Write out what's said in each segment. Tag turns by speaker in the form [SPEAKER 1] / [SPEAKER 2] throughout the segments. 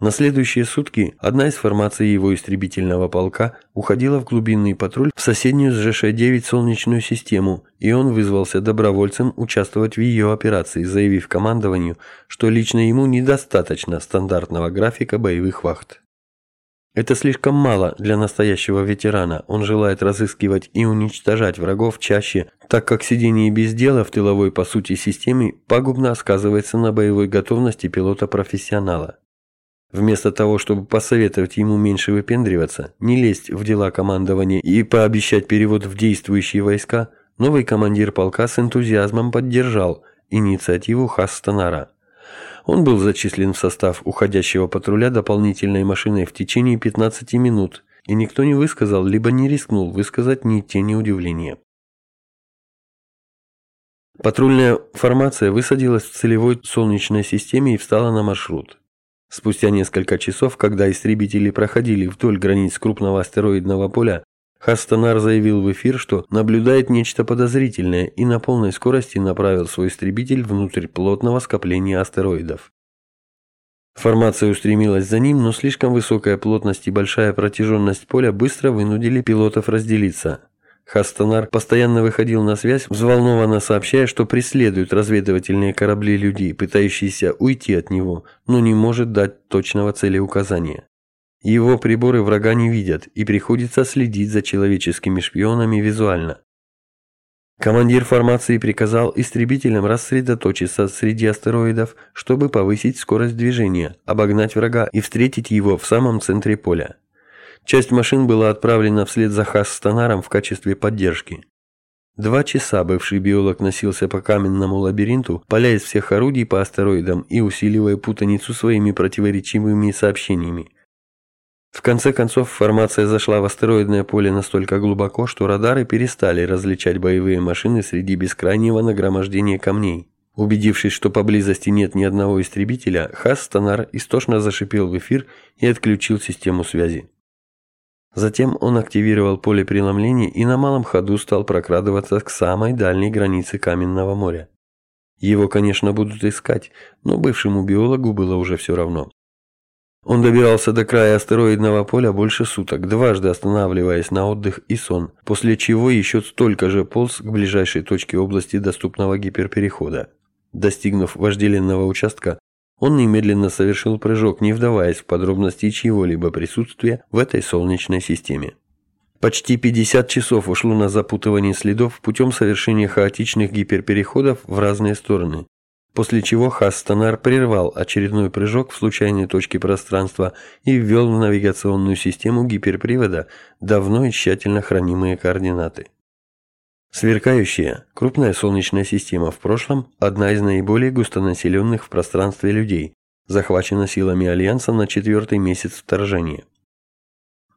[SPEAKER 1] На следующие сутки одна из формаций его истребительного полка уходила в глубинный патруль в соседнюю с ЖШ-9 Солнечную систему, и он вызвался добровольцем участвовать в ее операции, заявив командованию, что лично ему недостаточно стандартного графика боевых вахт. Это слишком мало для настоящего ветерана. Он желает разыскивать и уничтожать врагов чаще, так как сидение без дела в тыловой по сути системе пагубно сказывается на боевой готовности пилота-профессионала. Вместо того, чтобы посоветовать ему меньше выпендриваться, не лезть в дела командования и пообещать перевод в действующие войска, новый командир полка с энтузиазмом поддержал инициативу Хасстанара. Он был зачислен в состав уходящего патруля дополнительной машиной в течение 15 минут, и никто не высказал, либо не рискнул высказать ни тени удивления. Патрульная формация высадилась в целевой солнечной системе и встала на маршрут. Спустя несколько часов, когда истребители проходили вдоль границ крупного астероидного поля, Хастанар заявил в эфир, что наблюдает нечто подозрительное и на полной скорости направил свой истребитель внутрь плотного скопления астероидов. Формация устремилась за ним, но слишком высокая плотность и большая протяженность поля быстро вынудили пилотов разделиться. Хастанар постоянно выходил на связь, взволнованно сообщая, что преследуют разведывательные корабли людей, пытающиеся уйти от него, но не может дать точного целеуказания. Его приборы врага не видят, и приходится следить за человеческими шпионами визуально. Командир формации приказал истребителям рассредоточиться среди астероидов, чтобы повысить скорость движения, обогнать врага и встретить его в самом центре поля. Часть машин была отправлена вслед за Хасстанаром в качестве поддержки. Два часа бывший биолог носился по каменному лабиринту, поля из всех орудий по астероидам и усиливая путаницу своими противоречивыми сообщениями. В конце концов, формация зашла в астероидное поле настолько глубоко, что радары перестали различать боевые машины среди бескрайнего нагромождения камней. Убедившись, что поблизости нет ни одного истребителя, Хасстанар истошно зашипел в эфир и отключил систему связи. Затем он активировал поле преломления и на малом ходу стал прокрадываться к самой дальней границе Каменного моря. Его, конечно, будут искать, но бывшему биологу было уже все равно. Он добирался до края астероидного поля больше суток, дважды останавливаясь на отдых и сон, после чего еще столько же полз к ближайшей точке области доступного гиперперехода. Достигнув вожделенного участка, он немедленно совершил прыжок, не вдаваясь в подробности чьего-либо присутствия в этой солнечной системе. Почти 50 часов ушло на запутывание следов путем совершения хаотичных гиперпереходов в разные стороны, после чего Хастанар прервал очередной прыжок в случайной точке пространства и ввел в навигационную систему гиперпривода давно и тщательно хранимые координаты. Сверкающая, крупная солнечная система в прошлом – одна из наиболее густонаселенных в пространстве людей, захвачена силами Альянса на четвертый месяц вторжения.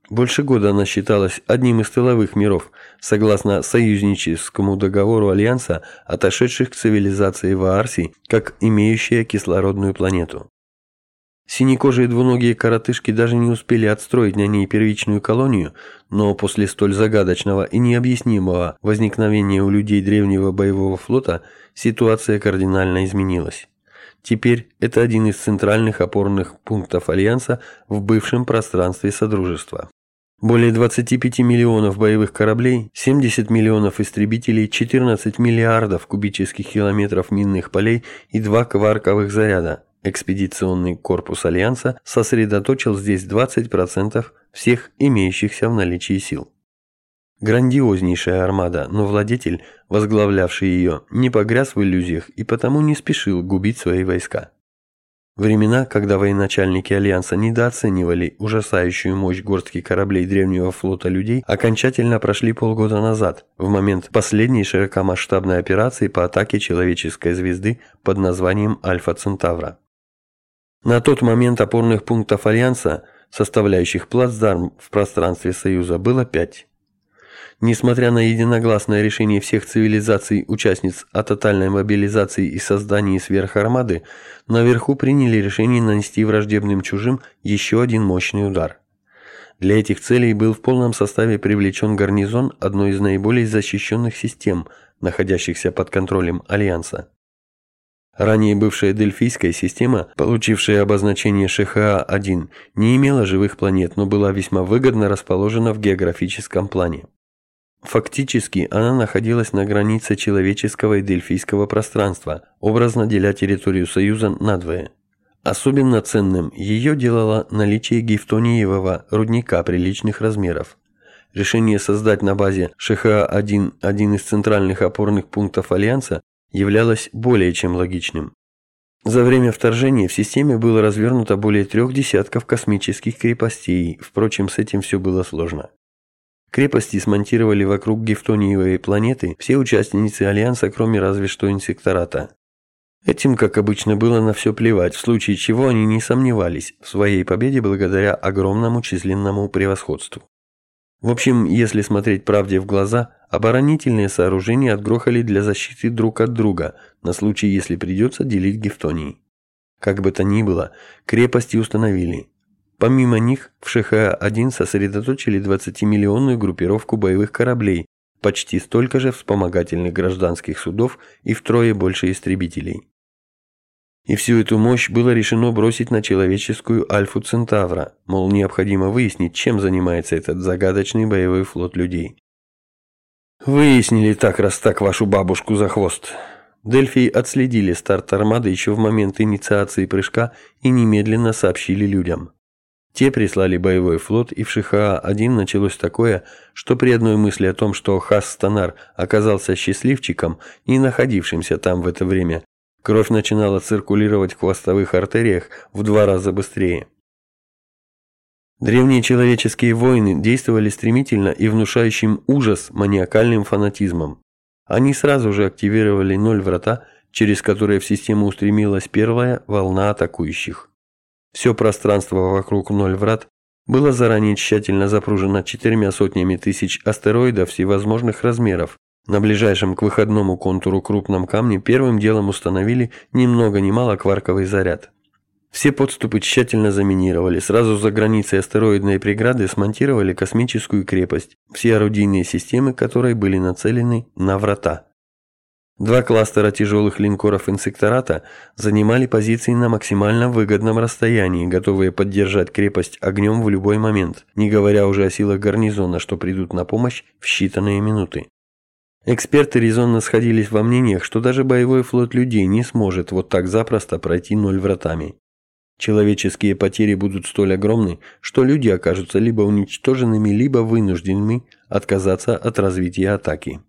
[SPEAKER 1] Больше года она считалась одним из тыловых миров, согласно союзническому договору Альянса, отошедших к цивилизации Ваарси, как имеющая кислородную планету. Синекожие двуногие коротышки даже не успели отстроить на ней первичную колонию, но после столь загадочного и необъяснимого возникновения у людей древнего боевого флота ситуация кардинально изменилась. Теперь это один из центральных опорных пунктов Альянса в бывшем пространстве Содружества. Более 25 миллионов боевых кораблей, 70 миллионов истребителей, 14 миллиардов кубических километров минных полей и два кварковых заряда – Экспедиционный корпус Альянса сосредоточил здесь 20% всех имеющихся в наличии сил. Грандиознейшая армада, но владетель, возглавлявший ее, не погряз в иллюзиях и потому не спешил губить свои войска. Времена, когда военачальники Альянса недооценивали ужасающую мощь горстки кораблей древнего флота людей, окончательно прошли полгода назад, в момент последней широкомасштабной операции по атаке человеческой звезды под названием Альфа Центавра. На тот момент опорных пунктов Альянса, составляющих плацдарм в пространстве Союза, было пять. Несмотря на единогласное решение всех цивилизаций-участниц о тотальной мобилизации и создании сверхармады, наверху приняли решение нанести враждебным чужим еще один мощный удар. Для этих целей был в полном составе привлечен гарнизон одной из наиболее защищенных систем, находящихся под контролем Альянса. Ранее бывшая Дельфийская система, получившая обозначение ШХА-1, не имела живых планет, но была весьма выгодно расположена в географическом плане. Фактически, она находилась на границе человеческого и дельфийского пространства, образно деля территорию Союза надвое. Особенно ценным ее делало наличие гифтониевого рудника приличных размеров. Решение создать на базе ШХА-1 один из центральных опорных пунктов Альянса являлось более чем логичным. За время вторжения в системе было развернуто более трех десятков космических крепостей, впрочем, с этим все было сложно. Крепости смонтировали вокруг Гефтониевой планеты все участницы Альянса, кроме разве что инсектората. Этим, как обычно, было на все плевать, в случае чего они не сомневались в своей победе благодаря огромному численному превосходству. В общем, если смотреть правде в глаза, оборонительные сооружения отгрохали для защиты друг от друга, на случай, если придется делить Гефтонии. Как бы то ни было, крепости установили, Помимо них, в ШХ-1 сосредоточили 20-миллионную группировку боевых кораблей, почти столько же вспомогательных гражданских судов и втрое больше истребителей. И всю эту мощь было решено бросить на человеческую Альфу Центавра, мол, необходимо выяснить, чем занимается этот загадочный боевой флот людей. Выяснили так раз так вашу бабушку за хвост. Дельфии отследили старт армады еще в момент инициации прыжка и немедленно сообщили людям. Те прислали боевой флот, и в ШХА-1 началось такое, что при одной мысли о том, что Хас-Станар оказался счастливчиком, не находившимся там в это время, кровь начинала циркулировать в хвостовых артериях в два раза быстрее. Древние человеческие войны действовали стремительно и внушающим ужас маниакальным фанатизмом. Они сразу же активировали ноль врата, через которые в систему устремилась первая волна атакующих. Все пространство вокруг ноль врат было заранее тщательно запружено четырьмя сотнями тысяч астероидов всевозможных размеров. На ближайшем к выходному контуру крупном камне первым делом установили ни много ни мало кварковый заряд. Все подступы тщательно заминировали, сразу за границей астероидной преграды смонтировали космическую крепость, все орудийные системы которой были нацелены на врата. Два кластера тяжелых линкоров инсектората занимали позиции на максимально выгодном расстоянии, готовые поддержать крепость огнем в любой момент, не говоря уже о силах гарнизона, что придут на помощь в считанные минуты. Эксперты резонно сходились во мнениях, что даже боевой флот людей не сможет вот так запросто пройти ноль вратами. Человеческие потери будут столь огромны, что люди окажутся либо уничтоженными, либо вынужденными отказаться от развития атаки.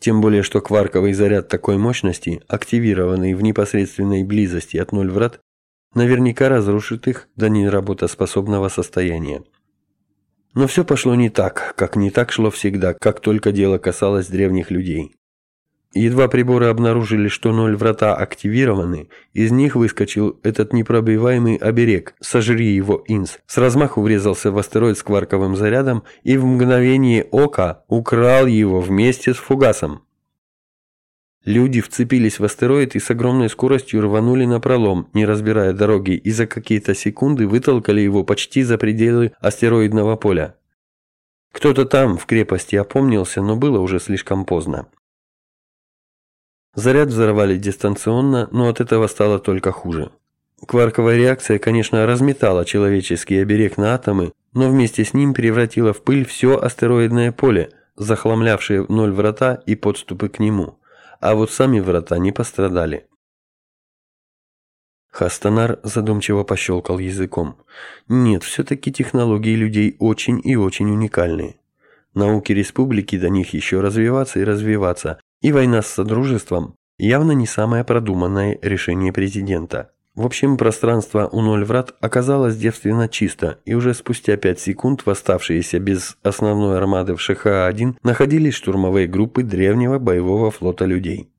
[SPEAKER 1] Тем более, что кварковый заряд такой мощности, активированный в непосредственной близости от нуль врат, наверняка разрушит их до неработоспособного состояния. Но все пошло не так, как не так шло всегда, как только дело касалось древних людей. Едва приборы обнаружили, что ноль врата активированы, из них выскочил этот непробиваемый оберег «Сожри его, Инс». С размаху врезался в астероид с кварковым зарядом и в мгновение ока украл его вместе с фугасом. Люди вцепились в астероид и с огромной скоростью рванули на пролом, не разбирая дороги, и за какие-то секунды вытолкали его почти за пределы астероидного поля. Кто-то там, в крепости, опомнился, но было уже слишком поздно. Заряд взорвали дистанционно, но от этого стало только хуже. Кварковая реакция, конечно, разметала человеческий оберег на атомы, но вместе с ним превратила в пыль все астероидное поле, захламлявшее ноль врата и подступы к нему. А вот сами врата не пострадали. Хастанар задумчиво пощелкал языком. Нет, все-таки технологии людей очень и очень уникальные. Науки республики до них еще развиваться и развиваться, и война с Содружеством явно не самое продуманное решение президента. В общем, пространство у ноль врат оказалось девственно чисто, и уже спустя 5 секунд восставшиеся без основной армады в ШХ-1 находились штурмовые группы древнего боевого флота людей.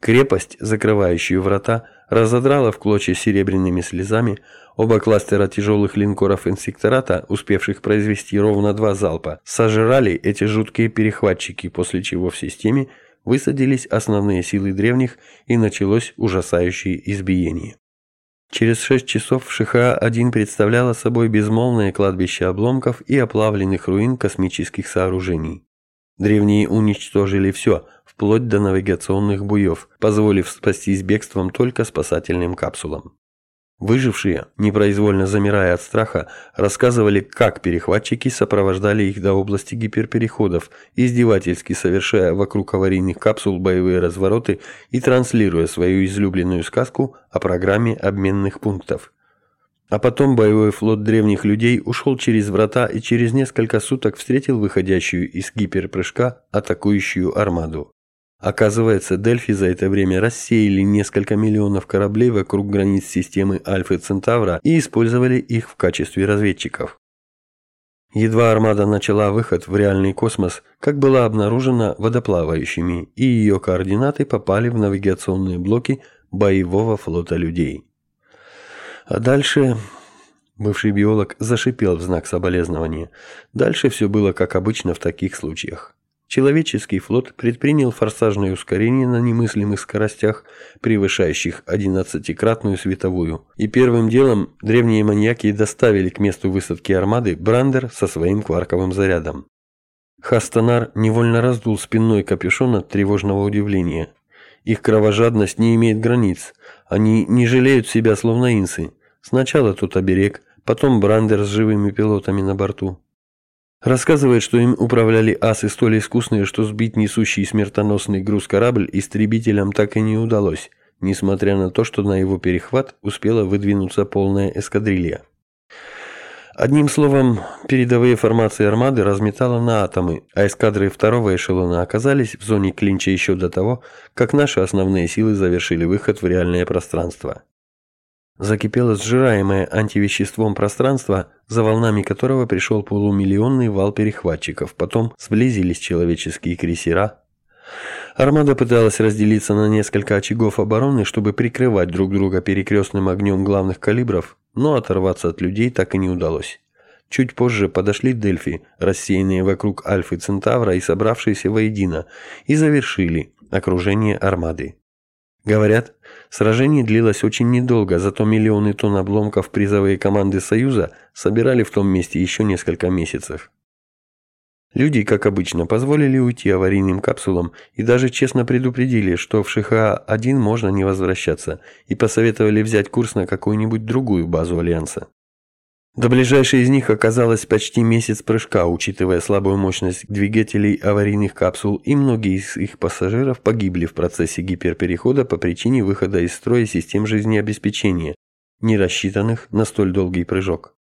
[SPEAKER 1] Крепость, закрывающую врата, разодрала в клочья серебряными слезами, оба кластера тяжелых линкоров инсектората, успевших произвести ровно два залпа, сожрали эти жуткие перехватчики, после чего в системе высадились основные силы древних и началось ужасающее избиение. Через шесть часов ШХА-1 представляла собой безмолвное кладбище обломков и оплавленных руин космических сооружений. Древние уничтожили все, вплоть до навигационных буев, позволив спастись бегством только спасательным капсулам. Выжившие, непроизвольно замирая от страха, рассказывали, как перехватчики сопровождали их до области гиперпереходов, издевательски совершая вокруг аварийных капсул боевые развороты и транслируя свою излюбленную сказку о программе обменных пунктов. А потом боевой флот древних людей ушел через врата и через несколько суток встретил выходящую из гиперпрыжка атакующую армаду. Оказывается, Дельфи за это время рассеяли несколько миллионов кораблей вокруг границ системы Альфы Центавра и использовали их в качестве разведчиков. Едва армада начала выход в реальный космос, как была обнаружена водоплавающими, и ее координаты попали в навигационные блоки боевого флота людей. А дальше... Бывший биолог зашипел в знак соболезнования. Дальше все было как обычно в таких случаях. Человеческий флот предпринял форсажное ускорение на немыслимых скоростях, превышающих 11-кратную световую. И первым делом древние маньяки доставили к месту высадки армады Брандер со своим кварковым зарядом. Хастанар невольно раздул спинной капюшон от тревожного удивления. Их кровожадность не имеет границ. Они не жалеют себя, словно инсы. Сначала тут оберег, потом Брандер с живыми пилотами на борту. Рассказывает, что им управляли асы столь искусные, что сбить несущий смертоносный груз корабль истребителям так и не удалось, несмотря на то, что на его перехват успела выдвинуться полная эскадрилья. Одним словом, передовые формации армады разметало на атомы, а эскадры второго эшелона оказались в зоне клинча еще до того, как наши основные силы завершили выход в реальное пространство. Закипело сжираемое антивеществом пространство, за волнами которого пришел полумиллионный вал перехватчиков. Потом сблизились человеческие крейсера. Армада пыталась разделиться на несколько очагов обороны, чтобы прикрывать друг друга перекрестным огнем главных калибров, но оторваться от людей так и не удалось. Чуть позже подошли Дельфи, рассеянные вокруг Альфы Центавра и собравшиеся воедино, и завершили окружение армады. Говорят, сражение длилось очень недолго, зато миллионы тонн обломков призовые команды Союза собирали в том месте еще несколько месяцев. Люди, как обычно, позволили уйти аварийным капсулам и даже честно предупредили, что в ШХА-1 можно не возвращаться, и посоветовали взять курс на какую-нибудь другую базу Альянса. До ближайшей из них оказалось почти месяц прыжка, учитывая слабую мощность двигателей аварийных капсул, и многие из их пассажиров погибли в процессе гиперперехода по причине выхода из строя систем жизнеобеспечения, не рассчитанных на столь долгий прыжок.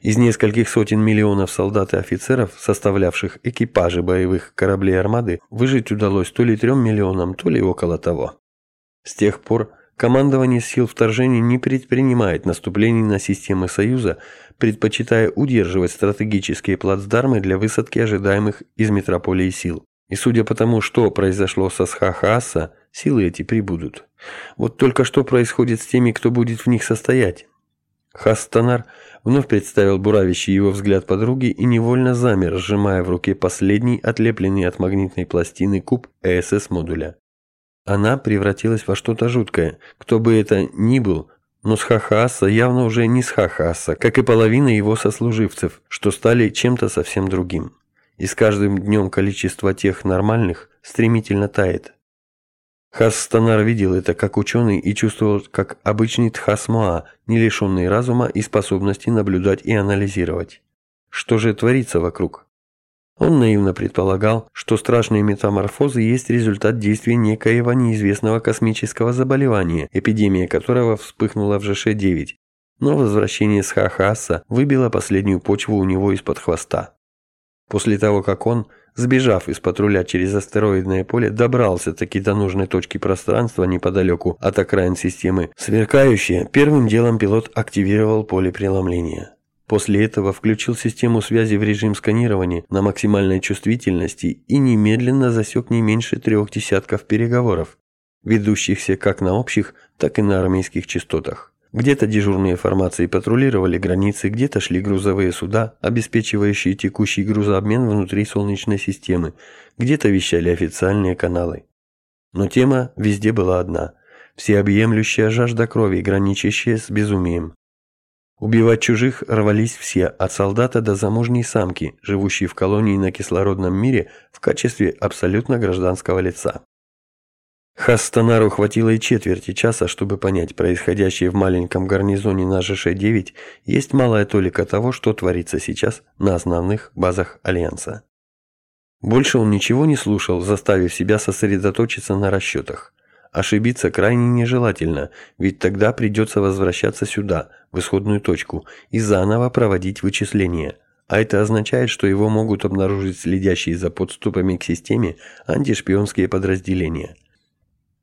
[SPEAKER 1] Из нескольких сотен миллионов солдат и офицеров, составлявших экипажи боевых кораблей армады, выжить удалось то ли трем миллионам, то ли около того. С тех пор Командование сил вторжения не предпринимает наступлений на системы Союза, предпочитая удерживать стратегические плацдармы для высадки ожидаемых из метрополии сил. И судя по тому, что произошло со Схахаса, силы эти прибудут. Вот только что происходит с теми, кто будет в них состоять? Хастанар вновь представил буравящий его взгляд подруги и невольно замер, сжимая в руке последний отлепленный от магнитной пластины куб ЭСС-модуля. Она превратилась во что-то жуткое. Кто бы это ни был, но с Хахаса явно уже не с Хахаса, как и половина его сослуживцев, что стали чем-то совсем другим. И с каждым днем количество тех нормальных стремительно тает. Хасстанар видел это как ученый и чувствовал как обычный Тхасмоа, не лишенный разума и способности наблюдать и анализировать. Что же творится вокруг? Он наивно предполагал, что страшные метаморфозы есть результат действия некоего неизвестного космического заболевания, эпидемия которого вспыхнула в ЖШ-9. Но возвращение с Хахаса выбило последнюю почву у него из-под хвоста. После того, как он, сбежав из патруля через астероидное поле, добрался таки до нужной точки пространства неподалеку от окраин системы, сверкающее, первым делом пилот активировал поле преломления. После этого включил систему связи в режим сканирования на максимальной чувствительности и немедленно засек не меньше трех десятков переговоров, ведущихся как на общих, так и на армейских частотах. Где-то дежурные формации патрулировали границы, где-то шли грузовые суда, обеспечивающие текущий грузообмен внутри Солнечной системы, где-то вещали официальные каналы. Но тема везде была одна – всеобъемлющая жажда крови, граничащая с безумием. Убивать чужих рвались все, от солдата до замужней самки, живущей в колонии на кислородном мире в качестве абсолютно гражданского лица. Хастанару хватило и четверти часа, чтобы понять, происходящее в маленьком гарнизоне на ЖШ-9 есть малая толика того, что творится сейчас на основных базах Альянса. Больше он ничего не слушал, заставив себя сосредоточиться на расчетах. Ошибиться крайне нежелательно, ведь тогда придется возвращаться сюда, в исходную точку, и заново проводить вычисления. А это означает, что его могут обнаружить следящие за подступами к системе антишпионские подразделения –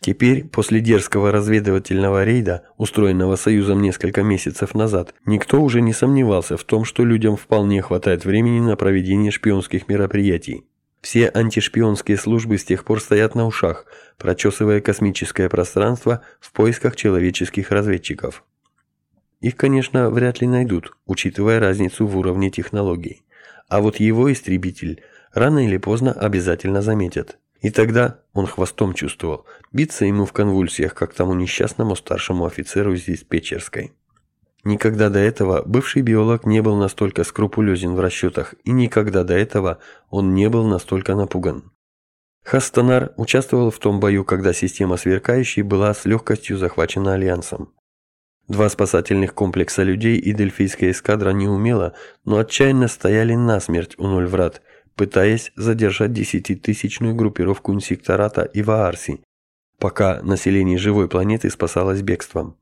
[SPEAKER 1] Теперь, после дерзкого разведывательного рейда, устроенного Союзом несколько месяцев назад, никто уже не сомневался в том, что людям вполне хватает времени на проведение шпионских мероприятий. Все антишпионские службы с тех пор стоят на ушах, прочесывая космическое пространство в поисках человеческих разведчиков. Их, конечно, вряд ли найдут, учитывая разницу в уровне технологий. А вот его истребитель рано или поздно обязательно заметят. И тогда он хвостом чувствовал, биться ему в конвульсиях, как тому несчастному старшему офицеру из диспетчерской. Никогда до этого бывший биолог не был настолько скрупулезен в расчетах, и никогда до этого он не был настолько напуган. Хастанар участвовал в том бою, когда система сверкающей была с легкостью захвачена Альянсом. Два спасательных комплекса людей и дельфийская эскадра не умела, но отчаянно стояли насмерть у ноль врат – пытаясь задержать десятитысячную группировку инсектората и Ваарси, пока население живой планеты спасалось бегством.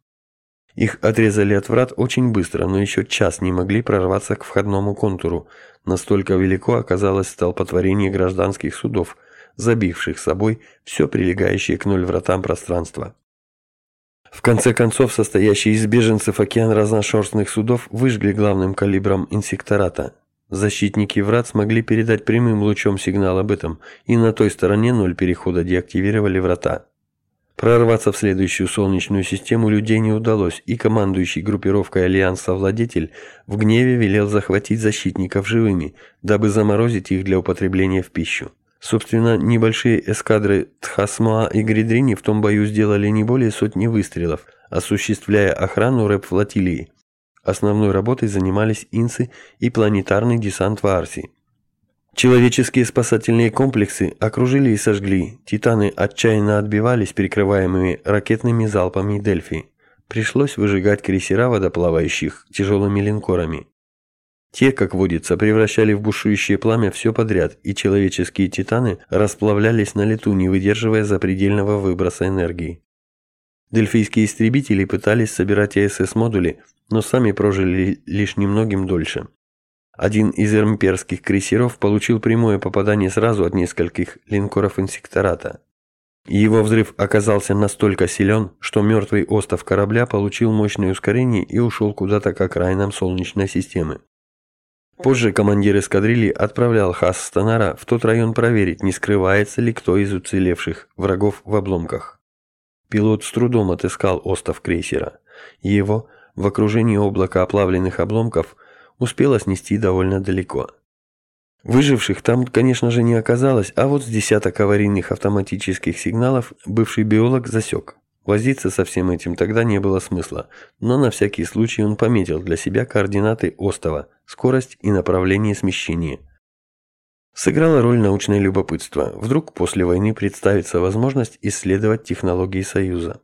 [SPEAKER 1] Их отрезали от врат очень быстро, но еще час не могли прорваться к входному контуру. Настолько велико оказалось столпотворение гражданских судов, забивших собой все прилегающее к ноль вратам пространство. В конце концов, состоящий из беженцев океан разношерстных судов выжгли главным калибром инсектората, Защитники врат смогли передать прямым лучом сигнал об этом, и на той стороне ноль перехода деактивировали врата. Прорваться в следующую солнечную систему людей не удалось, и командующий группировкой Альянса Владетель в гневе велел захватить защитников живыми, дабы заморозить их для употребления в пищу. Собственно, небольшие эскадры Тхасмаа и Гридрини в том бою сделали не более сотни выстрелов, осуществляя охрану рэп-флотилии. Основной работой занимались инсы и планетарный десант в Арсии. Человеческие спасательные комплексы окружили и сожгли. Титаны отчаянно отбивались, перекрываемыми ракетными залпами Дельфи. Пришлось выжигать крейсера водоплавающих тяжелыми линкорами. Те, как водится, превращали в бушующее пламя все подряд, и человеческие титаны расплавлялись на лету, не выдерживая запредельного выброса энергии. Дельфийские истребители пытались собирать АСС-модули, но сами прожили лишь немногим дольше. Один из эрмперских крейсеров получил прямое попадание сразу от нескольких линкоров инсектората. Его взрыв оказался настолько силен, что мертвый остов корабля получил мощное ускорение и ушел куда-то к окраинам Солнечной системы. Позже командир эскадрильи отправлял Хас-Станара в тот район проверить, не скрывается ли кто из уцелевших врагов в обломках. Пилот с трудом отыскал остов крейсера. Его – в окружении облака оплавленных обломков успела снести довольно далеко. Выживших там, конечно же, не оказалось, а вот с десяток аварийных автоматических сигналов бывший биолог засек. Возиться со всем этим тогда не было смысла, но на всякий случай он пометил для себя координаты остова, скорость и направление смещения. Сыграло роль научное любопытство. Вдруг после войны представится возможность исследовать технологии Союза.